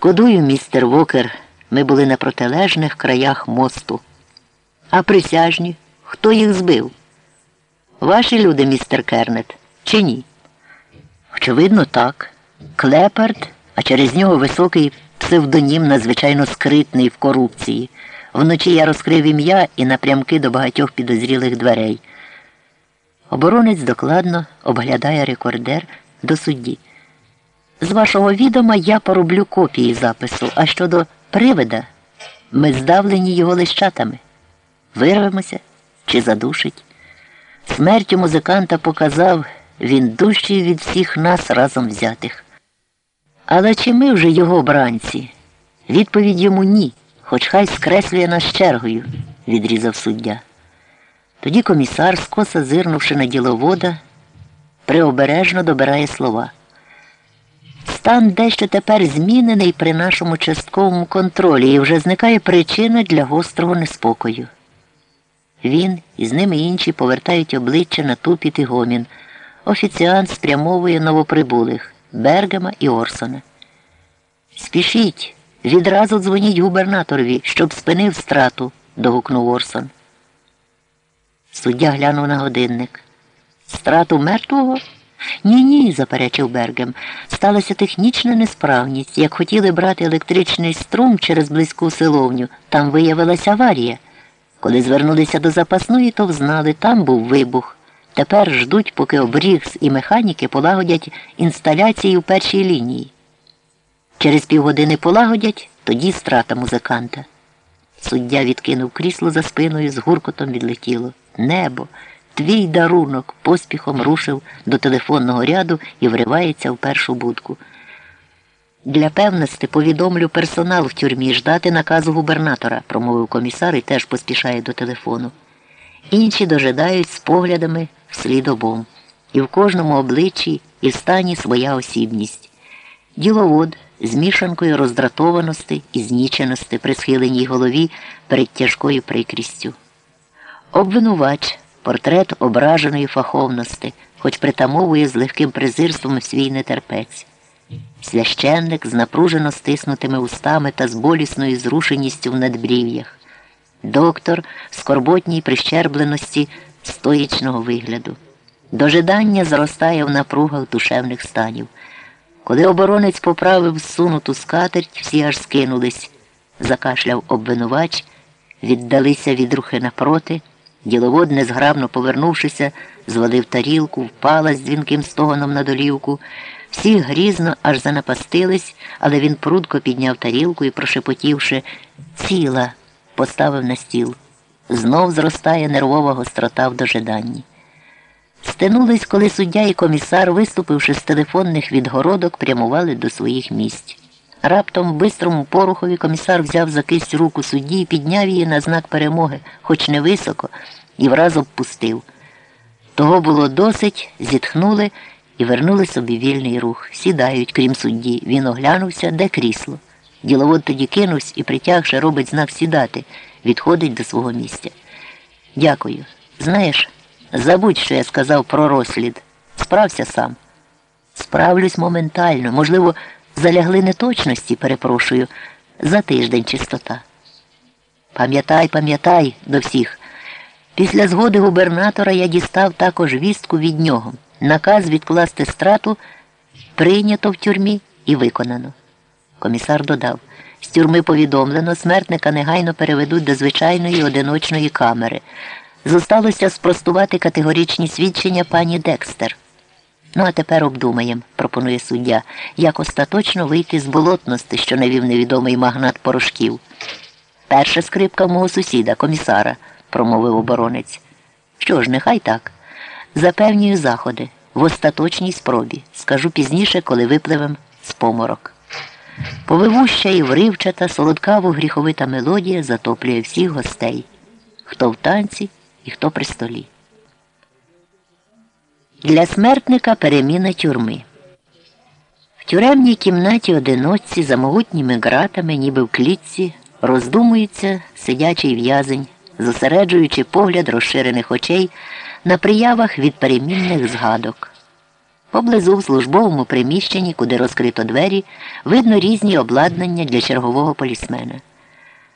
Шкодую, містер Вокер, ми були на протилежних краях мосту. А присяжні, хто їх збив? Ваші люди, містер Кернет, чи ні? Очевидно, так. Клепард, а через нього високий псевдонім, надзвичайно скритний в корупції. Вночі я розкрив ім'я і напрямки до багатьох підозрілих дверей. Оборонець докладно обглядає рекордер до судді. З вашого відома я пороблю копії запису, а щодо привида ми здавлені його лищатами. Вирвемося чи задушить. Смертю музиканта показав він дужчий від всіх нас разом взятих. Але чи ми вже його бранці? Відповідь йому ні, хоч хай скреслює нас чергою, відрізав суддя. Тоді комісар, скоса зирнувши на діловода, приобережно добирає слова. Стан дещо тепер змінений при нашому частковому контролі і вже зникає причина для гострого неспокою. Він і з ними інші повертають обличчя на тупіт і гомін. Офіціант спрямовує новоприбулих Бергема і Орсона. Спішіть, відразу дзвоніть губернаторові, щоб спинив страту, догукнув Орсон. Суддя глянув на годинник. Страту мертвого? Ні, ні, заперечив Бергем. Сталася технічна несправність. Як хотіли брати електричний струм через близьку силовню, там виявилася аварія. Коли звернулися до запасної, то взнали, там був вибух. Тепер ждуть, поки обрігс і механіки полагодять інсталяції у першій лінії. Через півгодини полагодять, тоді страта музиканта. Суддя відкинув крісло за спиною, з гуркотом відлетіло. Небо, твій дарунок, поспіхом рушив до телефонного ряду і вривається в першу будку. Для певності повідомлю персонал в тюрмі ждати наказу губернатора, промовив комісар і теж поспішає до телефону. Інші дожидають з поглядами вслід обом. І в кожному обличчі і стані своя осібність. Діловод з мішанкою роздратованості і зніченості при схиленій голові перед тяжкою прикрістю. Обвинувач, портрет ображеної фаховності, хоч притамовує з легким презирством свій нетерпець. Священник з напружено стиснутими устами та з болісною зрушеністю в надбрів'ях. Доктор в скорботній прищербленості стоїчного вигляду. Дожидання зростає в напругах душевних станів. Коли оборонець поправив зсунуту скатерть, всі аж скинулись, закашляв обвинувач, віддалися від рухи напроти. Діловод, незграбно повернувшися, звалив тарілку, впала з дзвінким стогоном на долівку. Всі грізно аж занапастились, але він прудко підняв тарілку і, прошепотівши, ціла, поставив на стіл. Знов зростає нервова гострота в дожиданні. Стинулись, коли суддя і комісар, виступивши з телефонних відгородок, прямували до своїх місць. Раптом в бистрому порухові комісар взяв за кисть руку судді і підняв її на знак перемоги, хоч не високо, і враз обпустив. Того було досить, зітхнули і вернули собі вільний рух. Сідають, крім судді. Він оглянувся, де крісло. Діловод тоді кинувся і, притягши, робить знак сідати, відходить до свого місця. Дякую. Знаєш, забудь, що я сказав про розслід. Справся сам. Справлюсь моментально. Можливо, залягли неточності, перепрошую, за тиждень чистота. Пам'ятай, пам'ятай до всіх. Після згоди губернатора я дістав також вістку від нього. Наказ відкласти страту прийнято в тюрмі і виконано. Комісар додав, з тюрми повідомлено, смертника негайно переведуть до звичайної одиночної камери. Зосталося спростувати категоричні свідчення пані Декстер. Ну, а тепер обдумаємо, пропонує суддя, як остаточно вийти з болотності, що навів невідомий магнат порошків. Перша скрипка мого сусіда, комісара, промовив оборонець. Що ж, нехай так. Запевнюю заходи в остаточній спробі. Скажу пізніше, коли випливем з поморок. Повивуща і вривчата, солодкаво гріховита мелодія затоплює всіх гостей, хто в танці і хто при столі. Для смертника переміна тюрми. В тюремній кімнаті одиночці за могутніми ґратами, ніби в клітці, роздумується сидячий в'язень, зосереджуючи погляд розширених очей на приявах від перемінних згадок. Поблизу в службовому приміщенні, куди розкрито двері, видно різні обладнання для чергового полісмена.